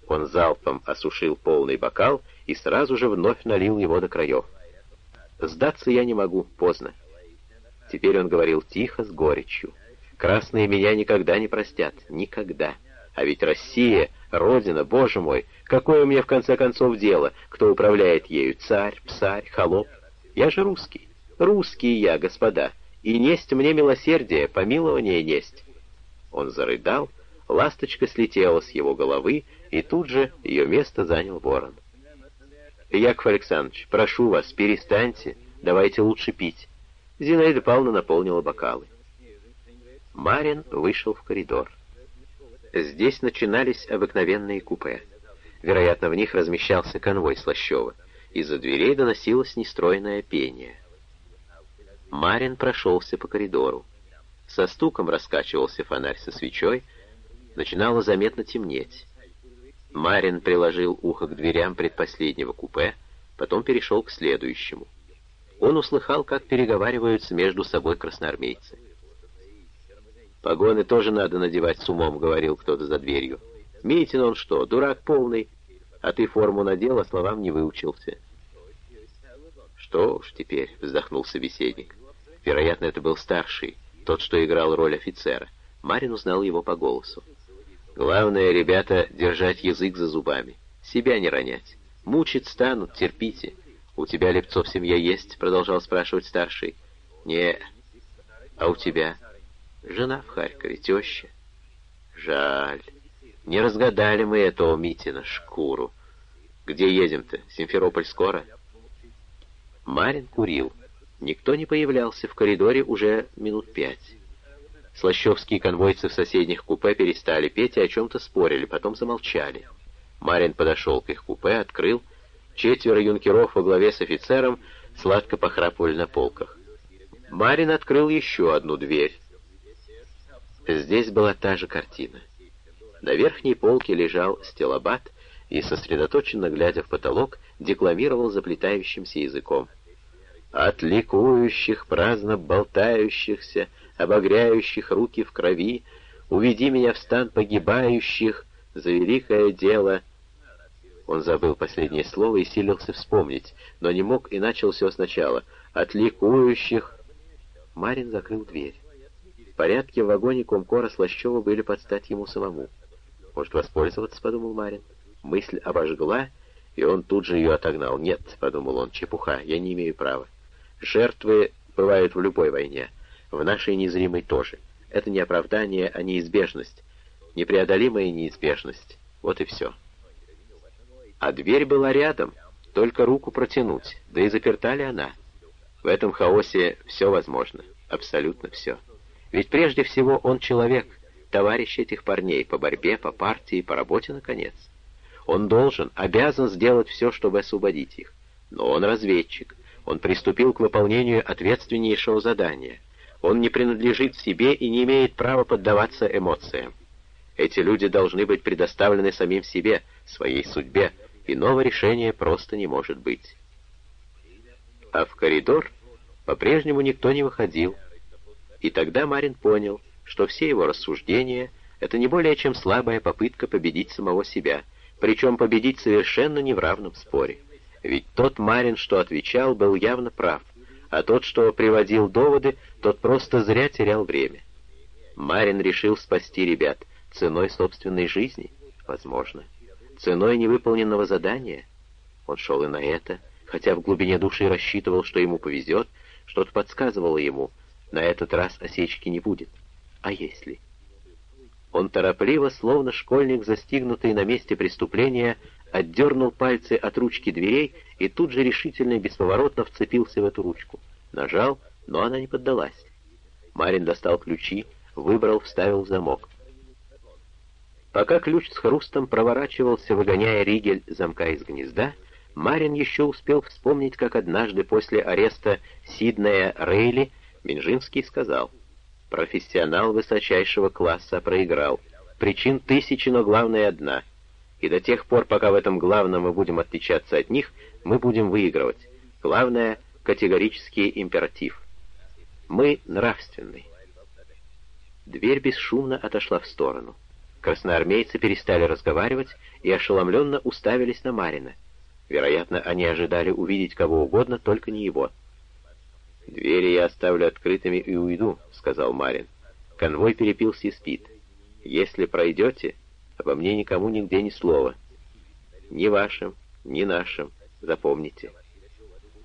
Он залпом осушил полный бокал и сразу же вновь налил его до краев. «Сдаться я не могу, поздно». Теперь он говорил тихо, с горечью. «Красные меня никогда не простят, никогда. А ведь Россия, Родина, Боже мой, какое мне в конце концов дело, кто управляет ею, царь, псарь, холоп? Я же русский, русский я, господа, и несть мне милосердие, помилование несть». Он зарыдал, ласточка слетела с его головы, и тут же ее место занял ворон. «Яков Александрович, прошу вас, перестаньте, давайте лучше пить». Зинаида Павловна наполнила бокалы. Марин вышел в коридор. Здесь начинались обыкновенные купе. Вероятно, в них размещался конвой Слащева. Из-за дверей доносилось нестройное пение. Марин прошелся по коридору. Со стуком раскачивался фонарь со свечой, начинало заметно темнеть. Марин приложил ухо к дверям предпоследнего купе, потом перешел к следующему. Он услыхал, как переговариваются между собой красноармейцы. «Погоны тоже надо надевать с умом», — говорил кто-то за дверью. Митин он что, дурак полный? А ты форму надел, а словам не выучился. Что уж теперь, вздохнул собеседник. Вероятно, это был старший, тот, что играл роль офицера. Марин узнал его по голосу. Главное, ребята, держать язык за зубами. Себя не ронять. Мучить станут, терпите. «У тебя, Лепцов, семья есть?» — продолжал спрашивать старший. «Не. А у тебя?» «Жена в Харькове, теща». «Жаль. Не разгадали мы этого Митина, шкуру. Где едем-то? Симферополь скоро?» Марин курил. Никто не появлялся в коридоре уже минут пять. Слащевские конвойцы в соседних купе перестали петь и о чем-то спорили, потом замолчали. Марин подошел к их купе, открыл. Четверо юнкеров во главе с офицером сладко похрапывали на полках. Марин открыл еще одну дверь. Здесь была та же картина. На верхней полке лежал стелобат и, сосредоточенно глядя в потолок, декламировал заплетающимся языком. «От ликующих, праздно болтающихся, обогряющих руки в крови, уведи меня в стан погибающих за великое дело он забыл последнее слово и силился вспомнить, но не мог и начал все сначала. «От ликующих...» Марин закрыл дверь. Порядки в вагоне Комкора Слащева были под стать ему самому. «Может воспользоваться?» — подумал Марин. Мысль обожгла, и он тут же ее отогнал. «Нет», — подумал он, — «чепуха, я не имею права. Жертвы бывают в любой войне, в нашей незримой тоже. Это не оправдание, а неизбежность, непреодолимая неизбежность. Вот и все». А дверь была рядом, только руку протянуть, да и заперта ли она? В этом хаосе все возможно, абсолютно все. Ведь прежде всего он человек, товарищ этих парней по борьбе, по партии, по работе, наконец. Он должен, обязан сделать все, чтобы освободить их. Но он разведчик, он приступил к выполнению ответственнейшего задания. Он не принадлежит себе и не имеет права поддаваться эмоциям. Эти люди должны быть предоставлены самим себе, своей судьбе, Иного решения просто не может быть. А в коридор по-прежнему никто не выходил. И тогда Марин понял, что все его рассуждения — это не более чем слабая попытка победить самого себя, причем победить совершенно не в равном споре. Ведь тот Марин, что отвечал, был явно прав, а тот, что приводил доводы, тот просто зря терял время. Марин решил спасти ребят ценой собственной жизни? Возможно ценой невыполненного задания. Он шел и на это, хотя в глубине души рассчитывал, что ему повезет, что-то подсказывало ему, на этот раз осечки не будет. А если? Он торопливо, словно школьник, застигнутый на месте преступления, отдернул пальцы от ручки дверей и тут же решительно и бесповоротно вцепился в эту ручку. Нажал, но она не поддалась. Марин достал ключи, выбрал, вставил в замок. Пока ключ с хрустом проворачивался, выгоняя ригель замка из гнезда, Марин еще успел вспомнить, как однажды после ареста Сиднея Рейли Минжинский сказал, «Профессионал высочайшего класса проиграл. Причин тысячи, но главная одна. И до тех пор, пока в этом главном мы будем отличаться от них, мы будем выигрывать. Главное — категорический императив. Мы нравственный». Дверь бесшумно отошла в сторону. Красноармейцы перестали разговаривать и ошеломленно уставились на Марина. Вероятно, они ожидали увидеть кого угодно, только не его. «Двери я оставлю открытыми и уйду», — сказал Марин. «Конвой перепился и спит. Если пройдете, обо мне никому нигде ни слова. Ни вашим, ни нашим, запомните».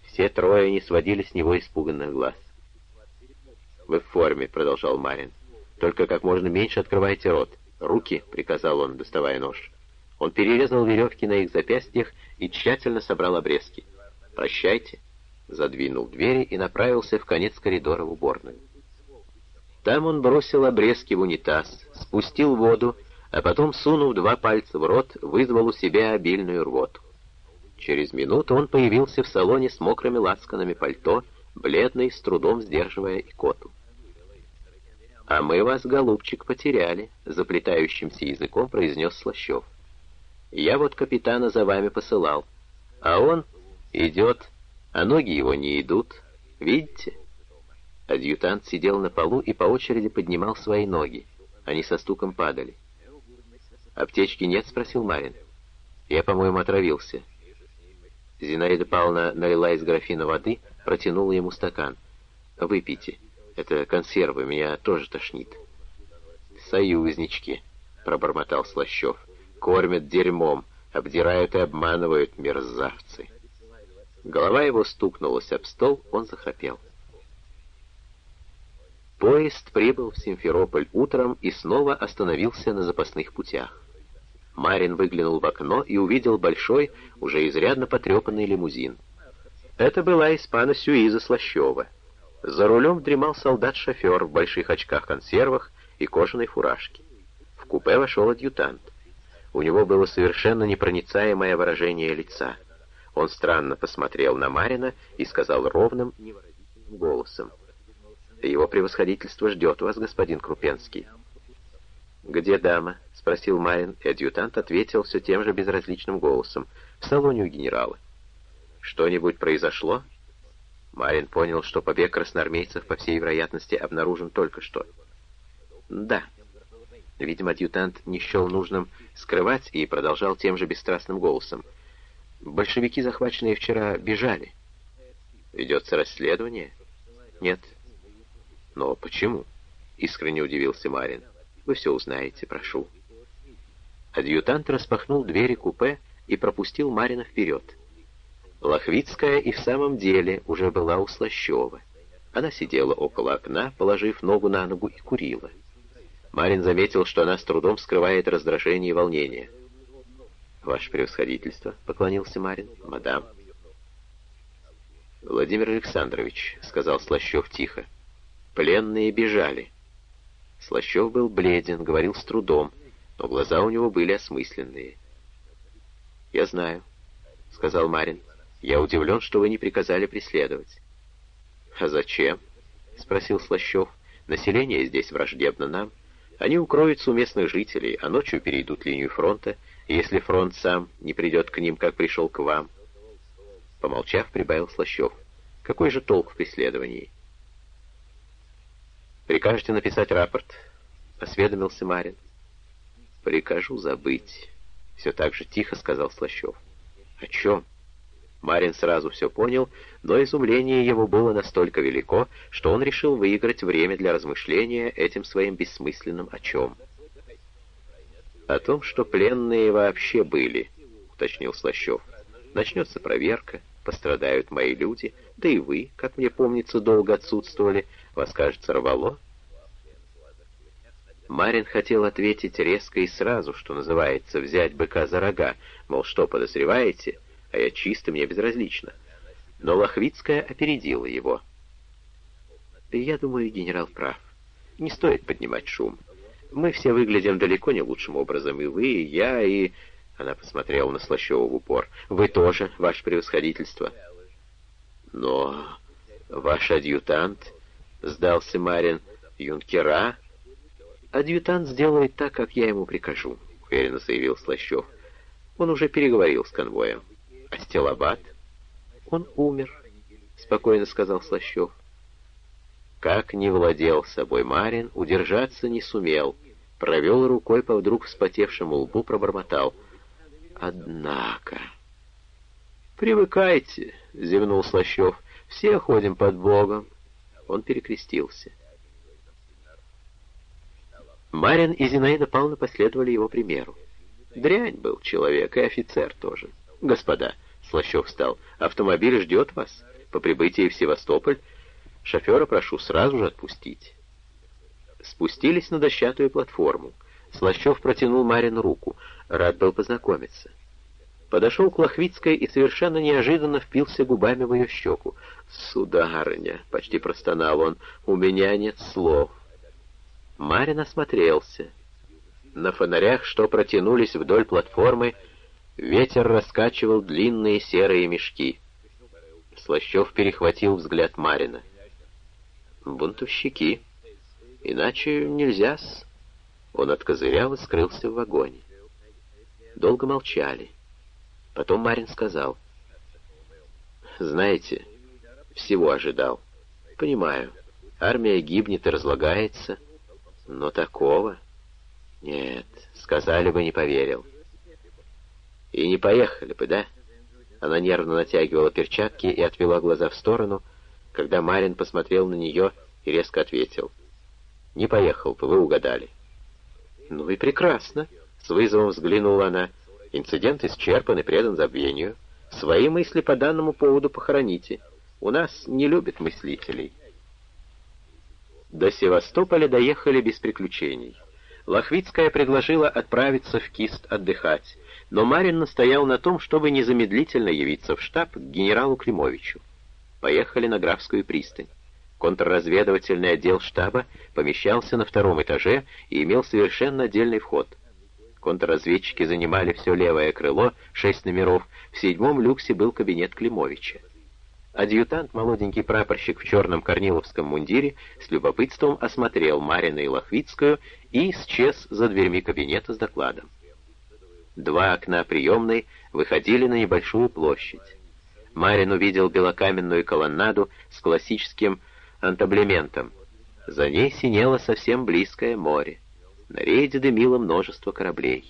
Все трое не сводили с него испуганных глаз. «Вы в форме», — продолжал Марин. «Только как можно меньше открывайте рот». «Руки!» — приказал он, доставая нож. Он перерезал веревки на их запястьях и тщательно собрал обрезки. «Прощайте!» — задвинул двери и направился в конец коридора в уборную. Там он бросил обрезки в унитаз, спустил воду, а потом, сунув два пальца в рот, вызвал у себя обильную рвоту. Через минуту он появился в салоне с мокрыми лацканами пальто, бледный, с трудом сдерживая икоту. «А мы вас, голубчик, потеряли», — заплетающимся языком произнес Слащев. «Я вот капитана за вами посылал, а он идет, а ноги его не идут. Видите?» Адъютант сидел на полу и по очереди поднимал свои ноги. Они со стуком падали. «Аптечки нет?» — спросил Марин. «Я, по-моему, отравился». Зинаида Павловна налила из графина воды, протянула ему стакан. «Выпейте. Это консервы, меня тоже тошнит». «Союзнички», — пробормотал Слащев. «Кормят дерьмом, обдирают и обманывают мерзавцы». Голова его стукнулась об стол, он захрапел. Поезд прибыл в Симферополь утром и снова остановился на запасных путях. Марин выглянул в окно и увидел большой, уже изрядно потрепанный лимузин. Это была испана Сюиза Слащева. За рулем дремал солдат-шофер в больших очках-консервах и кожаной фуражке. В купе вошел адъютант. У него было совершенно непроницаемое выражение лица. Он странно посмотрел на Марина и сказал ровным, невыразительным голосом. Его превосходительство ждет вас, господин Крупенский». «Где дама?» — спросил Марин, и адъютант ответил все тем же безразличным голосом. «В салоне у генерала». «Что-нибудь произошло?» Марин понял, что побег красноармейцев, по всей вероятности, обнаружен только что. «Да». Видимо, адъютант не счел нужным скрывать и продолжал тем же бесстрастным голосом. «Большевики, захваченные вчера, бежали». «Ведется расследование?» «Нет, «Но почему?» — искренне удивился Марин. «Вы все узнаете, прошу». Адъютант распахнул двери купе и пропустил Марина вперед. Лохвицкая и в самом деле уже была у Слащева. Она сидела около окна, положив ногу на ногу и курила. Марин заметил, что она с трудом скрывает раздражение и волнение. «Ваше превосходительство», — поклонился Марин, — «мадам». «Владимир Александрович», — сказал Слащев тихо, — Пленные бежали. Слащев был бледен, говорил с трудом, но глаза у него были осмысленные. «Я знаю», — сказал Марин. «Я удивлен, что вы не приказали преследовать». «А зачем?» — спросил Слащев. «Население здесь враждебно нам. Они укроются у местных жителей, а ночью перейдут линию фронта, если фронт сам не придет к ним, как пришел к вам». Помолчав, прибавил Слащев. «Какой же толк в преследовании?» «Прикажете написать рапорт?» — осведомился Марин. «Прикажу забыть», — все так же тихо сказал Слащев. «О чем?» Марин сразу все понял, но изумление его было настолько велико, что он решил выиграть время для размышления этим своим бессмысленным «о чем». «О том, что пленные вообще были», — уточнил Слащев. «Начнется проверка, пострадают мои люди, да и вы, как мне помнится, долго отсутствовали, вас, кажется, рвало?» Марин хотел ответить резко и сразу, что называется, взять быка за рога, мол, что подозреваете, а я чисто, мне безразлично. Но Лохвицкая опередила его. «Я думаю, генерал прав. Не стоит поднимать шум. Мы все выглядим далеко не лучшим образом, и вы, и я, и...» Она посмотрела на Слащева в упор. «Вы тоже, ваше превосходительство». «Но ваш адъютант...» — сдался Марин. «Юнкера?» «Адъютант сделает так, как я ему прикажу», — уверенно заявил Слащев. «Он уже переговорил с конвоем. А Стелобат?» «Он умер», — спокойно сказал Слащев. Как не владел собой Марин, удержаться не сумел. Провел рукой по вдруг вспотевшему лбу, пробормотал. «Однако...» «Привыкайте», — зевнул Слащев. «Все ходим под Богом. Он перекрестился. Марин и Зинаида Павловна последовали его примеру. Дрянь был человек, и офицер тоже. «Господа», — Слащев встал, — «автомобиль ждет вас. По прибытии в Севастополь шофера прошу сразу же отпустить». Спустились на дощатую платформу. Слащев протянул Марину руку. Рад был познакомиться. Подошел к Лохвицкой и совершенно неожиданно впился губами в ее щеку. «Сударыня!» — почти простонал он. «У меня нет слов». Марин осмотрелся. На фонарях, что протянулись вдоль платформы, ветер раскачивал длинные серые мешки. Слащев перехватил взгляд Марина. «Бунтовщики. Иначе нельзя-с». Он откозырял и скрылся в вагоне. Долго молчали. Потом Марин сказал. «Знаете, всего ожидал. Понимаю, армия гибнет и разлагается, но такого...» Нет, сказали бы, не поверил. И не поехали бы, да? Она нервно натягивала перчатки и отвела глаза в сторону, когда Марин посмотрел на нее и резко ответил. «Не поехал бы, вы угадали». «Ну и прекрасно», — с вызовом взглянула она. «Инцидент исчерпан и предан забвению. Свои мысли по данному поводу похороните. У нас не любят мыслителей». До Севастополя доехали без приключений. Лохвицкая предложила отправиться в Кист отдыхать, но Марин настоял на том, чтобы незамедлительно явиться в штаб к генералу Климовичу. Поехали на Графскую пристань. Контрразведывательный отдел штаба помещался на втором этаже и имел совершенно отдельный вход. Контрразведчики занимали все левое крыло, шесть номеров, в седьмом люксе был кабинет Климовича. Адъютант, молоденький прапорщик в черном корниловском мундире, с любопытством осмотрел Марина и Лохвицкую и исчез за дверьми кабинета с докладом. Два окна приемной выходили на небольшую площадь. Марин увидел белокаменную колоннаду с классическим антаблементом. За ней синело совсем близкое море. На рейде дымило множество кораблей.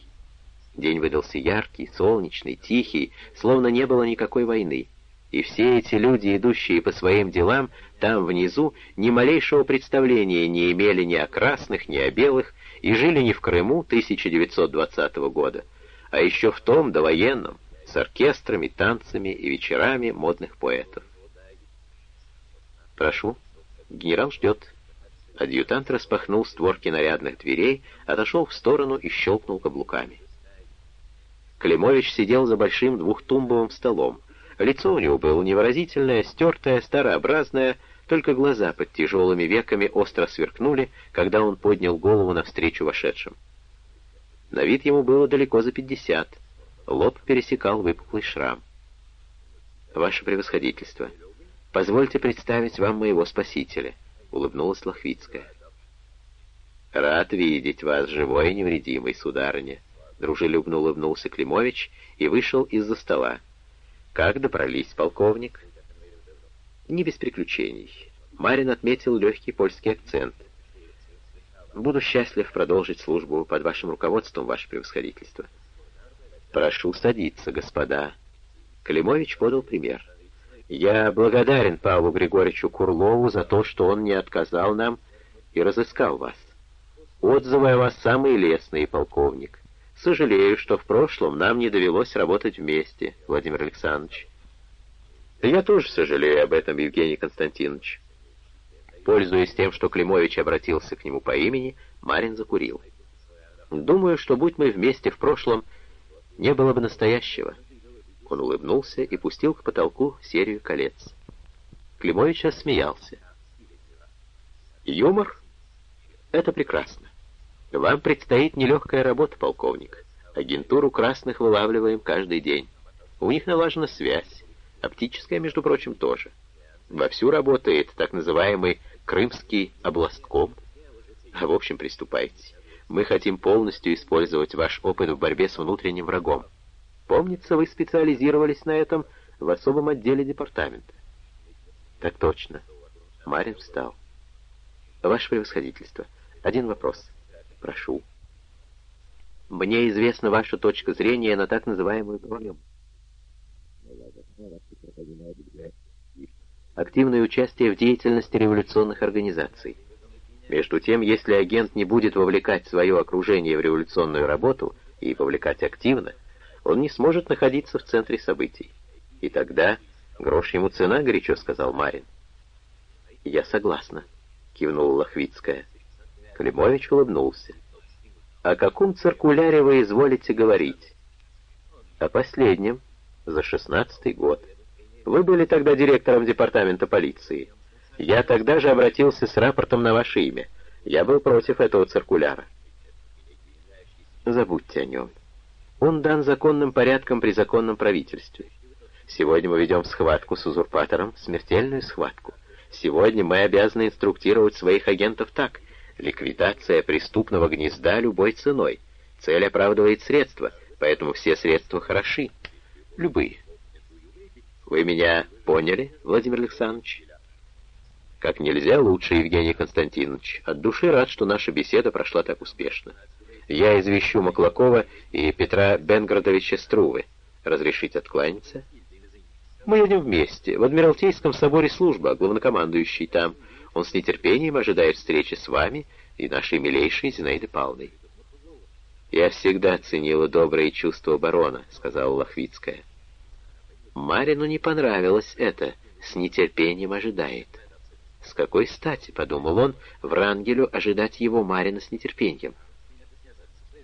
День выдался яркий, солнечный, тихий, словно не было никакой войны. И все эти люди, идущие по своим делам, там внизу, ни малейшего представления не имели ни о красных, ни о белых, и жили не в Крыму 1920 года, а еще в том довоенном, с оркестрами, танцами и вечерами модных поэтов. «Прошу, генерал ждет». Адъютант распахнул створки нарядных дверей, отошел в сторону и щелкнул каблуками. Климович сидел за большим двухтумбовым столом. Лицо у него было невыразительное, стертое, старообразное, только глаза под тяжелыми веками остро сверкнули, когда он поднял голову навстречу вошедшим. На вид ему было далеко за пятьдесят. Лоб пересекал выпуклый шрам. «Ваше превосходительство, позвольте представить вам моего спасителя», — улыбнулась Лохвицкая. «Рад видеть вас живой и невредимой, сударыня», — дружелюбно улыбнулся Климович и вышел из-за стола. «Как добрались, полковник?» «Не без приключений». Марин отметил легкий польский акцент. Буду счастлив продолжить службу под вашим руководством, ваше превосходительство. Прошу садиться, господа. Климович подал пример. Я благодарен Павлу Григорьевичу Курлову за то, что он не отказал нам и разыскал вас. Отзывы о вас самые лестные, полковник. Сожалею, что в прошлом нам не довелось работать вместе, Владимир Александрович. Я тоже сожалею об этом, Евгений Константинович. Пользуясь тем, что Климович обратился к нему по имени, Марин закурил. «Думаю, что будь мы вместе в прошлом, не было бы настоящего». Он улыбнулся и пустил к потолку серию колец. Климович смеялся. «Юмор? Это прекрасно. Вам предстоит нелегкая работа, полковник. Агентуру красных вылавливаем каждый день. У них налажена связь. Оптическая, между прочим, тоже. Вовсю работает так называемый крымский областком. А в общем, приступайте. Мы хотим полностью использовать ваш опыт в борьбе с внутренним врагом. Помнится, вы специализировались на этом в особом отделе департамента. Так точно. Марин встал. Ваше превосходительство, один вопрос. Прошу. Мне известна ваша точка зрения на так называемую проблему активное участие в деятельности революционных организаций. Между тем, если агент не будет вовлекать свое окружение в революционную работу и вовлекать активно, он не сможет находиться в центре событий. И тогда грош ему цена, горячо сказал Марин. «Я согласна», — кивнула Лохвицкая. Климович улыбнулся. «О каком циркуляре вы изволите говорить?» «О последнем, за шестнадцатый год». Вы были тогда директором департамента полиции. Я тогда же обратился с рапортом на ваше имя. Я был против этого циркуляра. Забудьте о нем. Он дан законным порядком при законном правительстве. Сегодня мы ведем схватку с узурпатором, смертельную схватку. Сегодня мы обязаны инструктировать своих агентов так. Ликвидация преступного гнезда любой ценой. Цель оправдывает средства, поэтому все средства хороши. Любые. Вы меня поняли, Владимир Александрович? Как нельзя лучше, Евгений Константинович. От души рад, что наша беседа прошла так успешно. Я извещу Маклакова и Петра Бенградовича Струвы. Разрешить откланяться? Мы едем вместе. В Адмиралтейском соборе служба, главнокомандующий там. Он с нетерпением ожидает встречи с вами и нашей милейшей Зинаидой Павловной. «Я всегда ценила добрые чувства барона», — сказала Лохвицкая. Марину не понравилось это, с нетерпением ожидает. С какой стати, — подумал он, — Врангелю ожидать его Марина с нетерпением?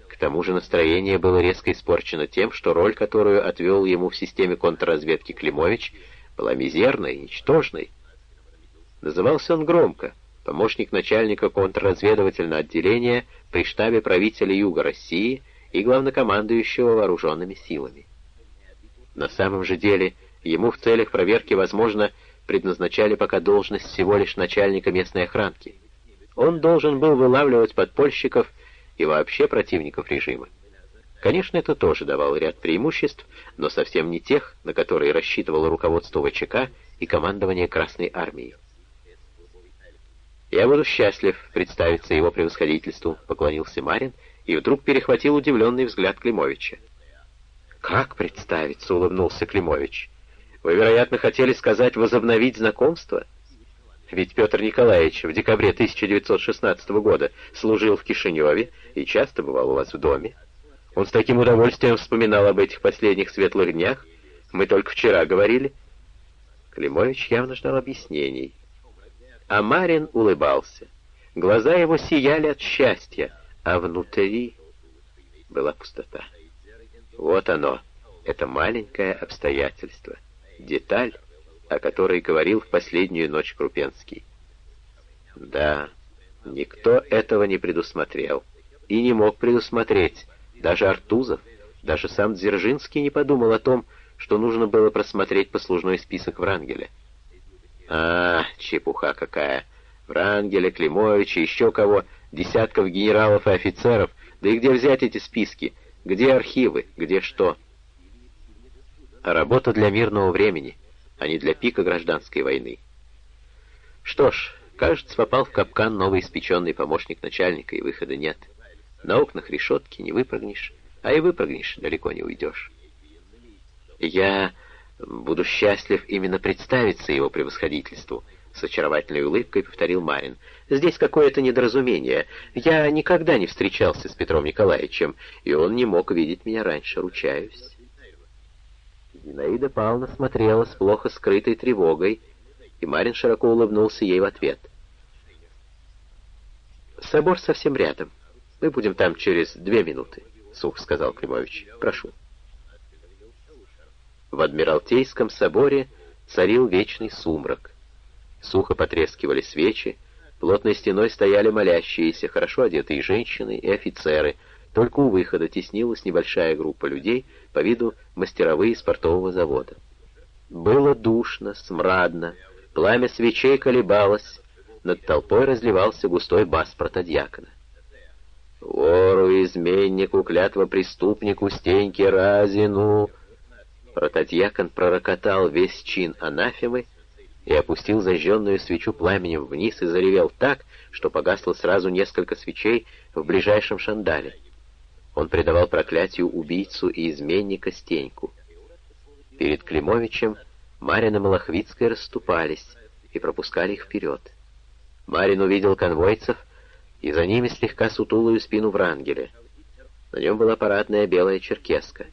К тому же настроение было резко испорчено тем, что роль, которую отвел ему в системе контрразведки Климович, была мизерной, ничтожной. Назывался он громко, помощник начальника контрразведывательного отделения при штабе правителя Юга России и главнокомандующего вооруженными силами. На самом же деле, ему в целях проверки, возможно, предназначали пока должность всего лишь начальника местной охранки. Он должен был вылавливать подпольщиков и вообще противников режима. Конечно, это тоже давало ряд преимуществ, но совсем не тех, на которые рассчитывало руководство ВЧК и командование Красной Армии. «Я буду счастлив представиться его превосходительству», — поклонился Марин и вдруг перехватил удивленный взгляд Климовича. «Как представиться?» — улыбнулся Климович. «Вы, вероятно, хотели сказать возобновить знакомство?» Ведь Петр Николаевич в декабре 1916 года служил в Кишиневе и часто бывал у вас в доме. Он с таким удовольствием вспоминал об этих последних светлых днях. Мы только вчера говорили. Климович явно ждал объяснений. А Марин улыбался. Глаза его сияли от счастья, а внутри была пустота. Вот оно, это маленькое обстоятельство, деталь, о которой говорил в последнюю ночь Крупенский. Да, никто этого не предусмотрел и не мог предусмотреть, даже Артузов, даже сам Дзержинский не подумал о том, что нужно было просмотреть послужной список Врангеля. А, чепуха какая! Врангеля, Климовича, еще кого, десятков генералов и офицеров, да и где взять эти списки? Где архивы? Где что? Работа для мирного времени, а не для пика гражданской войны. Что ж, кажется, попал в капкан новый испеченный помощник начальника, и выхода нет. На окнах решетки не выпрыгнешь, а и выпрыгнешь, далеко не уйдешь. Я буду счастлив именно представиться его превосходительству, с очаровательной улыбкой повторил Марин. «Здесь какое-то недоразумение. Я никогда не встречался с Петром Николаевичем, и он не мог видеть меня раньше, ручаюсь». Зинаида Павловна смотрела с плохо скрытой тревогой, и Марин широко улыбнулся ей в ответ. «Собор совсем рядом. Мы будем там через две минуты», — сух сказал Климович. «Прошу». В Адмиралтейском соборе царил вечный сумрак. Сухо потрескивали свечи, плотной стеной стояли молящиеся, хорошо одетые женщины и офицеры. Только у выхода теснилась небольшая группа людей, по виду мастеровые спортового завода. Было душно, смрадно, пламя свечей колебалось, над толпой разливался густой бас протодьякона. «Вору, изменнику, клятва преступнику, стеньке разину!» Протодьякон пророкотал весь чин анафемы, и опустил зажженную свечу пламенем вниз и заревел так, что погасло сразу несколько свечей в ближайшем шандале. Он предавал проклятию убийцу и изменника Стеньку. Перед Климовичем Марина Малахвицкая расступались и пропускали их вперед. Марин увидел конвойцев, и за ними слегка сутулую спину Врангеля. На нем была парадная белая черкеска.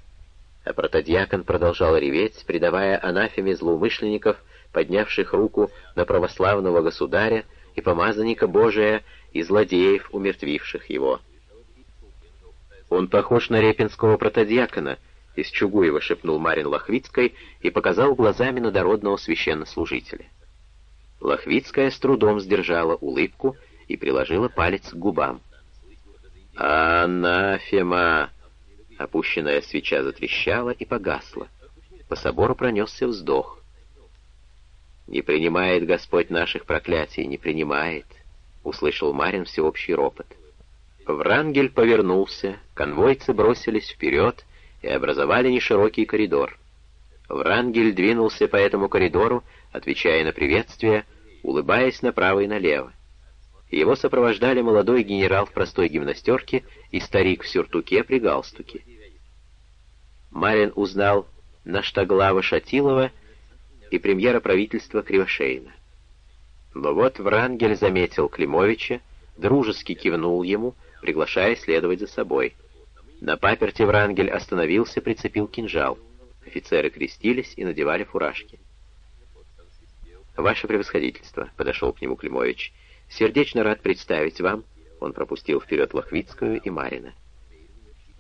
А протодьякон продолжал реветь, предавая анафеме злоумышленников — поднявших руку на православного государя и помазанника Божия и злодеев, умертвивших его. «Он похож на репинского протодьякона», — из Чугуева шепнул Марин Лохвицкой и показал глазами на священнослужителя. Лохвицкая с трудом сдержала улыбку и приложила палец к губам. «Анафема!» Опущенная свеча затрещала и погасла. По собору пронесся вздох. «Не принимает Господь наших проклятий, не принимает», — услышал Марин всеобщий ропот. Врангель повернулся, конвойцы бросились вперед и образовали неширокий коридор. Врангель двинулся по этому коридору, отвечая на приветствие, улыбаясь направо и налево. Его сопровождали молодой генерал в простой гимнастерке и старик в сюртуке при галстуке. Марин узнал Наштаглава Шатилова и премьера правительства Кривошеина. Но вот Врангель заметил Климовича, дружески кивнул ему, приглашая следовать за собой. На паперте Врангель остановился, прицепил кинжал. Офицеры крестились и надевали фуражки. «Ваше превосходительство», — подошел к нему Климович, — «сердечно рад представить вам». Он пропустил вперед Лохвицкую и Марина.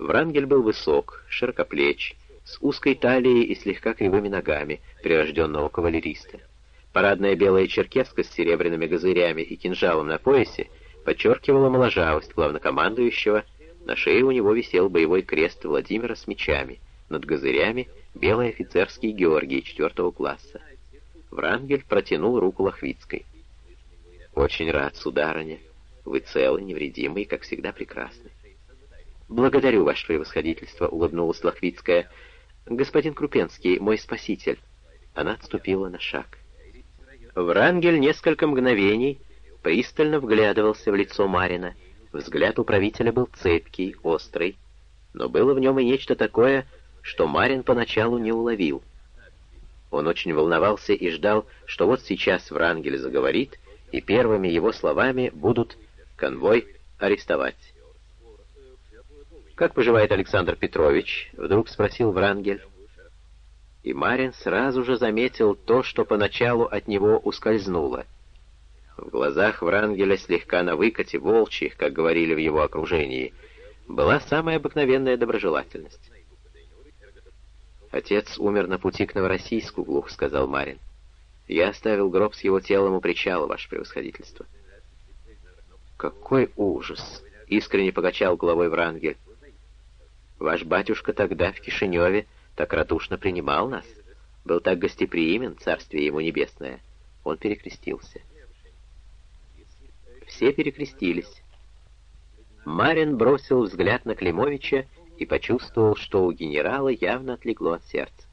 Врангель был высок, широкоплеч, с узкой талией и слегка кривыми ногами, прирожденного кавалериста. Парадная белая черкеска с серебряными газырями и кинжалом на поясе подчеркивала моложавость главнокомандующего, на шее у него висел боевой крест Владимира с мечами, над газырями — белый офицерский Георгий четвертого класса. Врангель протянул руку Лохвицкой. «Очень рад, сударыня. Вы целы, невредимы и, как всегда, прекрасны». «Благодарю, ваше превосходительство», — улыбнулась Лохвицкая. «Господин Крупенский, мой спаситель». Она отступила на шаг. Врангель несколько мгновений пристально вглядывался в лицо Марина. Взгляд у правителя был цепкий, острый, но было в нем и нечто такое, что Марин поначалу не уловил. Он очень волновался и ждал, что вот сейчас Врангель заговорит, и первыми его словами будут «конвой арестовать». «Как поживает Александр Петрович?» — вдруг спросил Врангель. И Марин сразу же заметил то, что поначалу от него ускользнуло. В глазах Врангеля слегка на выкате волчьих, как говорили в его окружении, была самая обыкновенная доброжелательность. «Отец умер на пути к Новороссийску», — глухо сказал Марин. «Я оставил гроб с его телом у причала, ваше превосходительство». «Какой ужас!» — искренне покачал головой Врангель. «Ваш батюшка тогда в Кишиневе так радушно принимал нас, был так гостеприимен, царствие ему небесное». Он перекрестился. Все перекрестились. Марин бросил взгляд на Климовича и почувствовал, что у генерала явно отлегло от сердца.